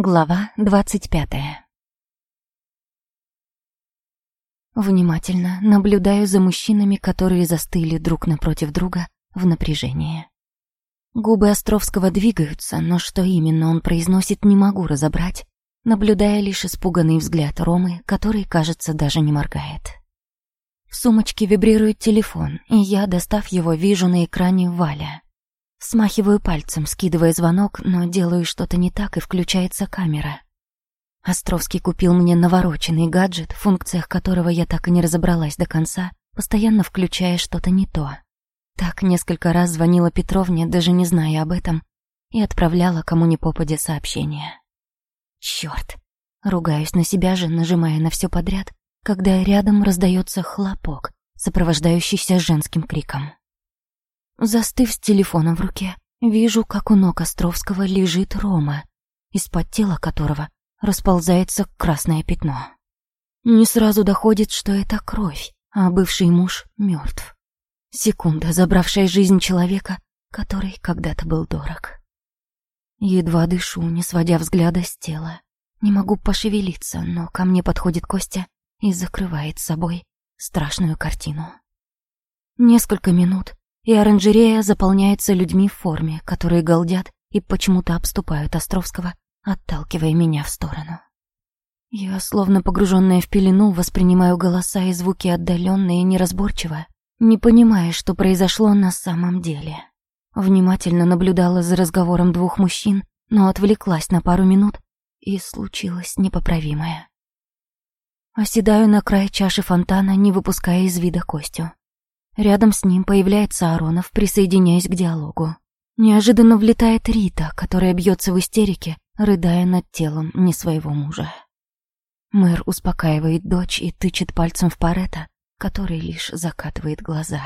Глава двадцать пятая. Внимательно наблюдаю за мужчинами, которые застыли друг напротив друга в напряжении. Губы Островского двигаются, но что именно он произносит, не могу разобрать, наблюдая лишь испуганный взгляд Ромы, который, кажется, даже не моргает. В сумочке вибрирует телефон, и я, достав его, вижу на экране Валя. Смахиваю пальцем, скидывая звонок, но делаю что-то не так, и включается камера. Островский купил мне навороченный гаджет, в функциях которого я так и не разобралась до конца, постоянно включая что-то не то. Так несколько раз звонила Петровне, даже не зная об этом, и отправляла кому ни попадя сообщение. Чёрт! Ругаюсь на себя же, нажимая на все подряд, когда рядом раздается хлопок, сопровождающийся женским криком. Застыв с телефоном в руке, вижу, как у ног Островского лежит Рома, из-под тела которого расползается красное пятно. Не сразу доходит, что это кровь, а бывший муж мертв. Секунда, забравшая жизнь человека, который когда-то был дорог. Едва дышу, не сводя взгляда с тела. Не могу пошевелиться, но ко мне подходит Костя и закрывает собой страшную картину. Несколько минут, и оранжерея заполняется людьми в форме, которые галдят и почему-то обступают Островского, отталкивая меня в сторону. Я, словно погруженная в пелену, воспринимаю голоса и звуки отдаленно и неразборчиво, не понимая, что произошло на самом деле. Внимательно наблюдала за разговором двух мужчин, но отвлеклась на пару минут, и случилось непоправимое. Оседаю на край чаши фонтана, не выпуская из вида Костю. Рядом с ним появляется Аронов, присоединяясь к диалогу. Неожиданно влетает Рита, которая бьется в истерике, рыдая над телом не своего мужа. Мэр успокаивает дочь и тычет пальцем в Парета, который лишь закатывает глаза.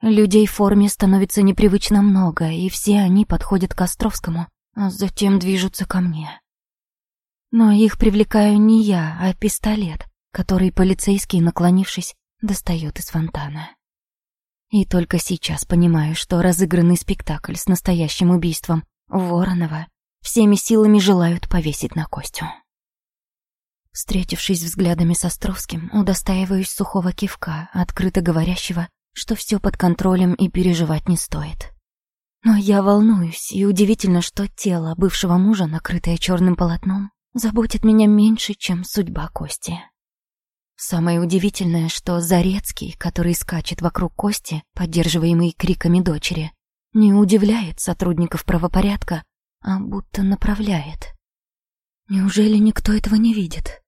Людей в форме становится непривычно много, и все они подходят к Островскому, а затем движутся ко мне. Но их привлекаю не я, а пистолет, который полицейский, наклонившись, достает из фонтана. И только сейчас понимаю, что разыгранный спектакль с настоящим убийством Воронова всеми силами желают повесить на Костю. Встретившись взглядами с Островским, удостаиваюсь сухого кивка, открыто говорящего, что все под контролем и переживать не стоит. Но я волнуюсь, и удивительно, что тело бывшего мужа, накрытое черным полотном, заботит меня меньше, чем судьба Кости. Самое удивительное, что Зарецкий, который скачет вокруг Кости, поддерживаемый криками дочери, не удивляет сотрудников правопорядка, а будто направляет. Неужели никто этого не видит?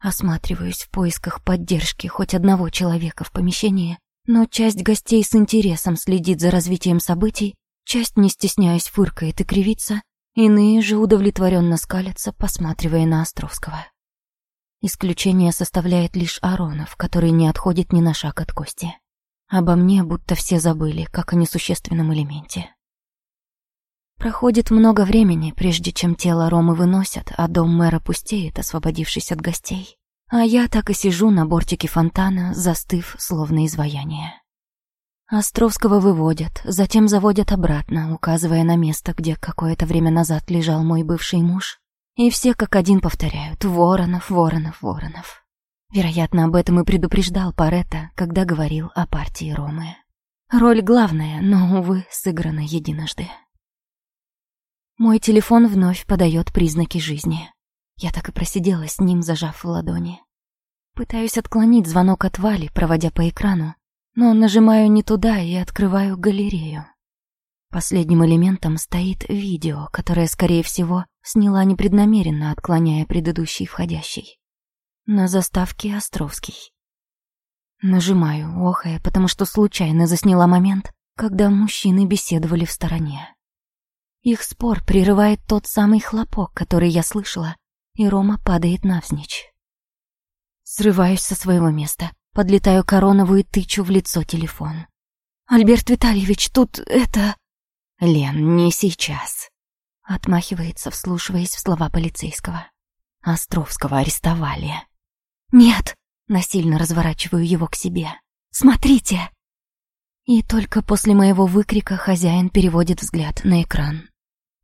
Осматриваюсь в поисках поддержки хоть одного человека в помещении, но часть гостей с интересом следит за развитием событий, часть, не стесняясь, фыркает и кривится, иные же удовлетворенно скалятся, посматривая на Островского. Исключение составляет лишь Аронов, который не отходит ни на шаг от Кости. Обо мне будто все забыли, как о несущественном элементе. Проходит много времени, прежде чем тело Ромы выносят, а дом мэра пустеет, освободившись от гостей. А я так и сижу на бортике фонтана, застыв, словно изваяние. Островского выводят, затем заводят обратно, указывая на место, где какое-то время назад лежал мой бывший муж, и все как один повторяют «Воронов, Воронов, Воронов». Вероятно, об этом и предупреждал Паретта, когда говорил о партии Ромы. Роль главная, но, увы, сыграна единожды. Мой телефон вновь подает признаки жизни. Я так и просидела с ним, зажав в ладони. Пытаюсь отклонить звонок от Вали, проводя по экрану, но нажимаю не туда и открываю галерею. Последним элементом стоит видео, которое, скорее всего, сняла непреднамеренно, отклоняя предыдущий входящий. На заставке Островский. Нажимаю, охая, потому что случайно засняла момент, когда мужчины беседовали в стороне. Их спор прерывает тот самый хлопок, который я слышала, и Рома падает навзничь. Срываюсь со своего места, подлетаю к Аронову и тычу в лицо телефон. «Альберт Витальевич, тут это...» «Лен, не сейчас», Отмахивается, вслушиваясь в слова полицейского. Островского арестовали. «Нет!» — насильно разворачиваю его к себе. «Смотрите!» И только после моего выкрика хозяин переводит взгляд на экран.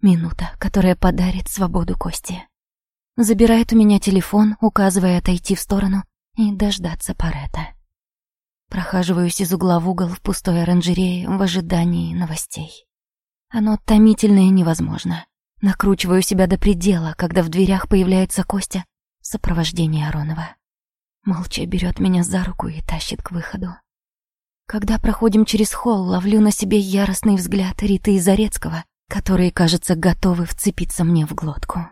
Минута, которая подарит свободу Кости. забирает у меня телефон, указывая отойти в сторону и дождаться Парета. Прохаживаюсь из угла в угол в пустой оранжерее в ожидании новостей. Оно томительно невозможно. Накручиваю себя до предела, когда в дверях появляется Костя в сопровождении Аронова. Молча берет меня за руку и тащит к выходу. Когда проходим через холл, ловлю на себе яростный взгляд Риты и Зарецкого, которые, кажется, готовы вцепиться мне в глотку.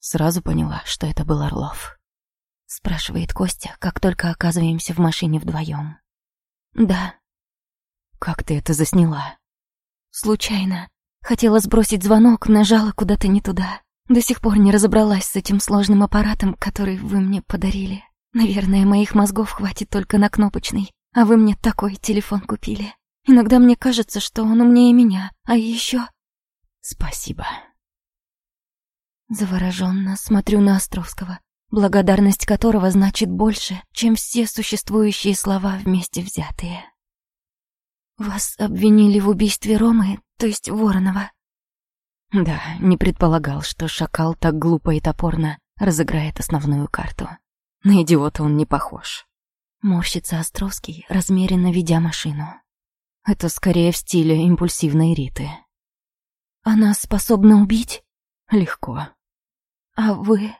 Сразу поняла, что это был Орлов. Спрашивает Костя, как только оказываемся в машине вдвоем. Да. Как ты это засняла? Случайно. Хотела сбросить звонок, нажала куда-то не туда. До сих пор не разобралась с этим сложным аппаратом, который вы мне подарили. Наверное, моих мозгов хватит только на кнопочный, а вы мне такой телефон купили. Иногда мне кажется, что он умнее меня, а еще... Спасибо. Завороженно смотрю на Островского, благодарность которого значит больше, чем все существующие слова вместе взятые. Вас обвинили в убийстве Ромы, то есть Воронова? Да, не предполагал, что шакал так глупо и топорно разыграет основную карту. На идиота он не похож. Морщится Островский, размеренно ведя машину. Это скорее в стиле импульсивной Риты. Она способна убить? Легко. А вы?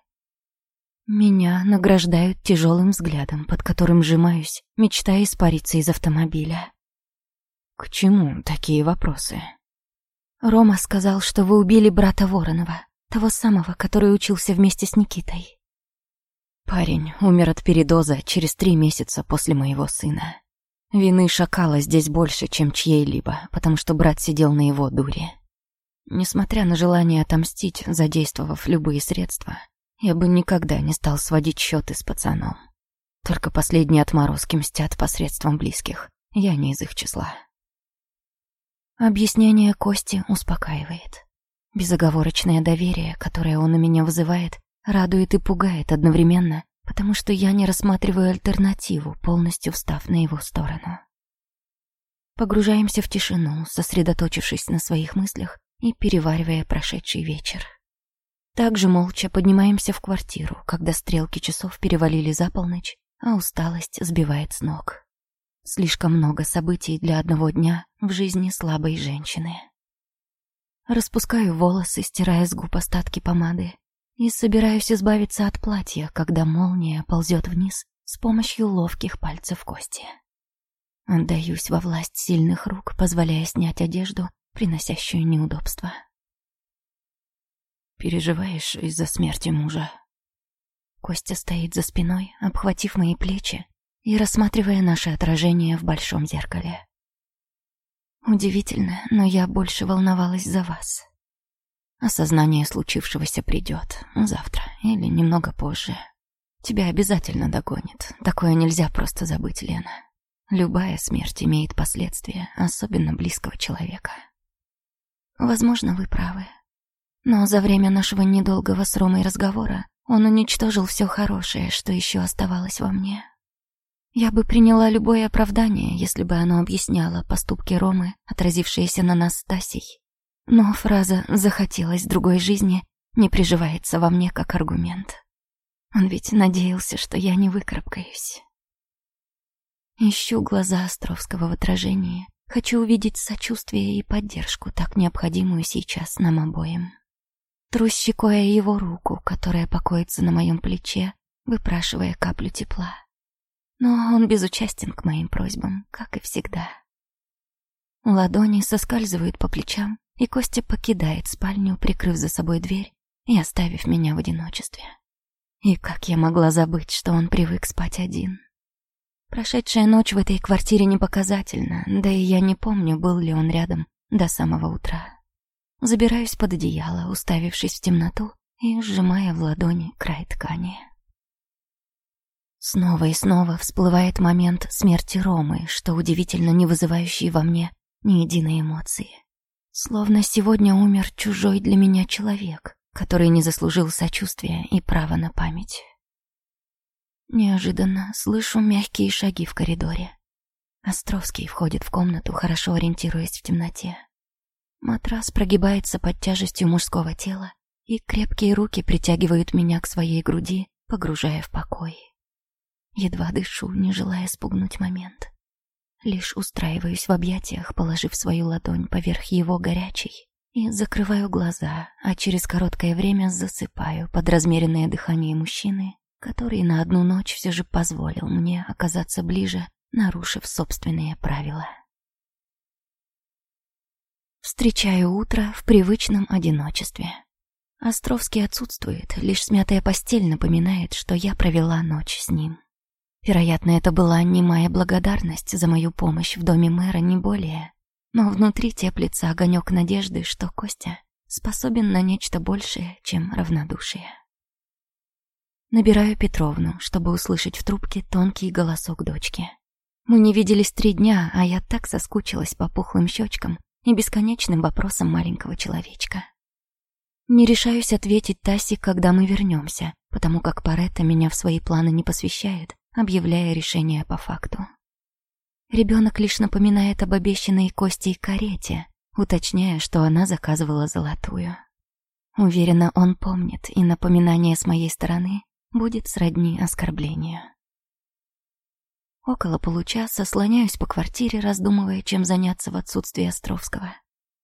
Меня награждают тяжелым взглядом, под которым сжимаюсь, мечтая испариться из автомобиля. К чему такие вопросы? Рома сказал, что вы убили брата Воронова, того самого, который учился вместе с Никитой. Парень умер от передоза через три месяца после моего сына. Вины шакала здесь больше, чем чьей-либо, потому что брат сидел на его дуре. Несмотря на желание отомстить, задействовав любые средства, я бы никогда не стал сводить счеты с пацаном. Только последние отморозки мстят посредством близких. Я не из их числа. Объяснение Кости успокаивает. Безоговорочное доверие, которое он у меня вызывает, радует и пугает одновременно, потому что я не рассматриваю альтернативу, полностью встав на его сторону. Погружаемся в тишину, сосредоточившись на своих мыслях и переваривая прошедший вечер. Также молча поднимаемся в квартиру, когда стрелки часов перевалили за полночь, а усталость сбивает с ног. Слишком много событий для одного дня в жизни слабой женщины. Распускаю волосы, стирая с губ остатки помады, и собираюсь избавиться от платья, когда молния ползет вниз с помощью ловких пальцев кости. Отдаюсь во власть сильных рук, позволяя снять одежду, приносящую неудобства. «Переживаешь из-за смерти мужа?» Костя стоит за спиной, обхватив мои плечи, и рассматривая наше отражение в большом зеркале. Удивительно, но я больше волновалась за вас. Осознание случившегося придет завтра или немного позже. Тебя обязательно догонит. Такое нельзя просто забыть, Лена. Любая смерть имеет последствия, особенно близкого человека. Возможно, вы правы. Но за время нашего недолгого с Ромой разговора он уничтожил все хорошее, что еще оставалось во мне. Я бы приняла любое оправдание, если бы оно объясняло поступки Ромы, отразившиеся на нас с. Но фраза «захотелось другой жизни» не приживается во мне как аргумент. Он ведь надеялся, что я не выкарабкаюсь. Ищу глаза Островского в отражении. Хочу увидеть сочувствие и поддержку, так необходимую сейчас нам обоим. Трусь щекой его руку, которая покоится на моем плече, выпрашивая каплю тепла. Но он безучастен к моим просьбам, как и всегда. Ладони соскальзывают по плечам, и Костя покидает спальню, прикрыв за собой дверь и оставив меня в одиночестве. И как я могла забыть, что он привык спать один? Прошедшая ночь в этой квартире не показательна, да и я не помню, был ли он рядом до самого утра. Забираюсь под одеяло, уставившись в темноту и сжимая в ладони край ткани. Снова и снова всплывает момент смерти Ромы, что удивительно не вызывающий во мне ни единой эмоции. Словно сегодня умер чужой для меня человек, который не заслужил сочувствия и права на память. Неожиданно слышу мягкие шаги в коридоре. Островский входит в комнату, хорошо ориентируясь в темноте. Матрас прогибается под тяжестью мужского тела, и крепкие руки притягивают меня к своей груди, погружая в покой. Едва дышу, не желая спугнуть момент. Лишь устраиваюсь в объятиях, положив свою ладонь поверх его горячей, и закрываю глаза, а через короткое время засыпаю под размеренное дыхание мужчины, который на одну ночь все же позволил мне оказаться ближе, нарушив собственные правила. Встречаю утро в привычном одиночестве. Островский отсутствует, лишь смятая постель напоминает, что я провела ночь с ним. Вероятно, это была немая благодарность за мою помощь в доме мэра, не более. Но внутри теплится огонек надежды, что Костя способен на нечто большее, чем равнодушие. Набираю Петровну, чтобы услышать в трубке тонкий голосок дочки. Мы не виделись три дня, а я так соскучилась по пухлым щечкам и бесконечным вопросам маленького человечка. Не решаюсь ответить Тасе, когда мы вернемся, потому как Паретта меня в свои планы не посвящает, объявляя решение по факту. Ребенок лишь напоминает об обещанной Костей карете, уточняя, что она заказывала золотую. Уверена, он помнит, и напоминание с моей стороны будет сродни оскорблению. Около получаса слоняюсь по квартире, раздумывая, чем заняться в отсутствии Островского.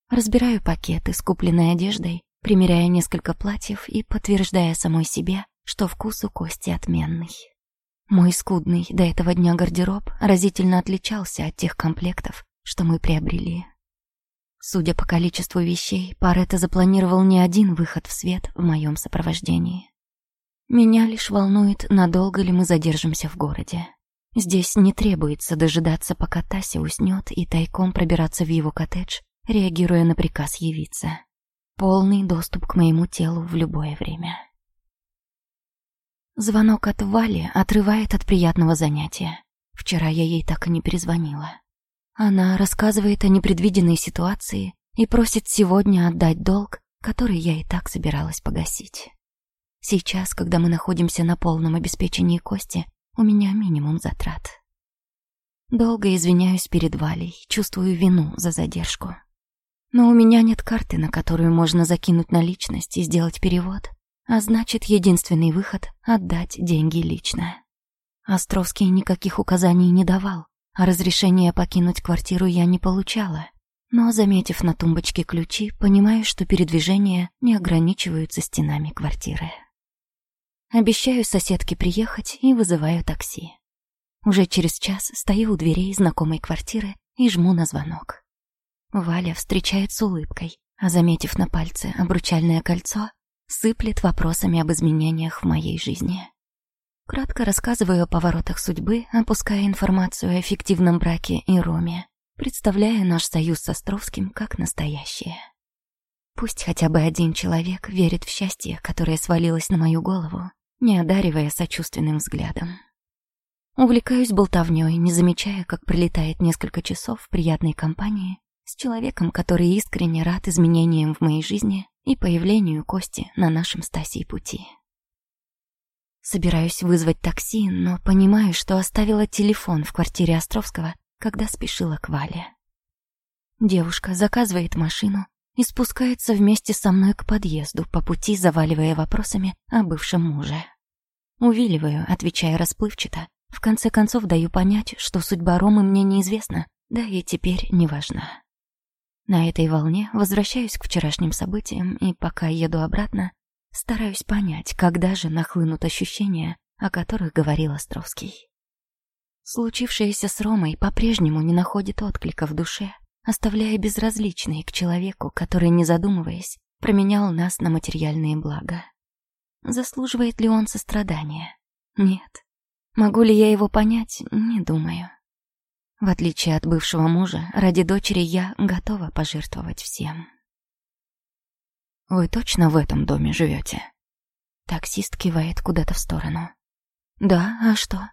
Разбираю пакеты с купленной одеждой, примеряя несколько платьев и подтверждая самой себе, что вкус у Кости отменный. Мой скудный до этого дня гардероб разительно отличался от тех комплектов, что мы приобрели. Судя по количеству вещей, Паретто запланировал не один выход в свет в моем сопровождении. Меня лишь волнует, надолго ли мы задержимся в городе. Здесь не требуется дожидаться, пока Тася уснет и тайком пробираться в его коттедж, реагируя на приказ явиться. Полный доступ к моему телу в любое время. Звонок от Вали отрывает от приятного занятия. Вчера я ей так и не перезвонила. Она рассказывает о непредвиденной ситуации и просит сегодня отдать долг, который я и так собиралась погасить. Сейчас, когда мы находимся на полном обеспечении Кости, у меня минимум затрат. Долго извиняюсь перед Валей, чувствую вину за задержку. Но у меня нет карты, на которую можно закинуть наличность и сделать перевод, а значит, единственный выход — отдать деньги лично. Островский никаких указаний не давал, а разрешения покинуть квартиру я не получала. Но, заметив на тумбочке ключи, понимаю, что передвижения не ограничиваются стенами квартиры. Обещаю соседке приехать и вызываю такси. Уже через час стою у дверей знакомой квартиры и жму на звонок. Валя встречает с улыбкой, а заметив на пальце обручальное кольцо, сыплет вопросами об изменениях в моей жизни. Кратко рассказываю о поворотах судьбы, опуская информацию о фиктивном браке и Роме, представляя наш союз с Островским как настоящее. Пусть хотя бы один человек верит в счастье, которое свалилось на мою голову, не одаривая сочувственным взглядом. Увлекаюсь болтовнёй, не замечая, как пролетает несколько часов в приятной компании с человеком, который искренне рад изменениям в моей жизни и появлению Кости на нашем Стасии пути. Собираюсь вызвать такси, но понимаю, что оставила телефон в квартире Островского, когда спешила к Вале. Девушка заказывает машину и спускается вместе со мной к подъезду, по пути заваливая вопросами о бывшем муже. Увиливаю, отвечая расплывчато, в конце концов даю понять, что судьба Ромы мне неизвестна, да и теперь не важна. На этой волне возвращаюсь к вчерашним событиям и пока еду обратно, стараюсь понять, когда же нахлынут ощущения, о которых говорил Островский. Случившееся с Ромой по-прежнему не находит отклика в душе, оставляя безразличной к человеку, который, не задумываясь, променял нас на материальные блага. Заслуживает ли он сострадания? Нет. Могу ли я его понять? Не думаю. В отличие от бывшего мужа, ради дочери я готова пожертвовать всем. «Вы точно в этом доме живете?» Таксист кивает куда-то в сторону. «Да, а что?»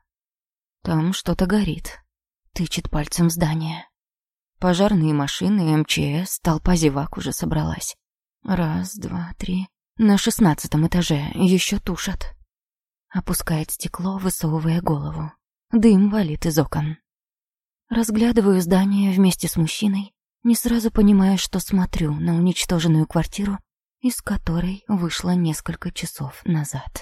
«Там что-то горит», — тычет пальцем здание. Пожарные машины, МЧС, толпа зевак уже собралась. Раз, два, три. На шестнадцатом этаже еще тушат. Опускает стекло, высовывая голову. Дым валит из окон. Разглядываю здание вместе с мужчиной, не сразу понимая, что смотрю на уничтоженную квартиру из которой вышла несколько часов назад.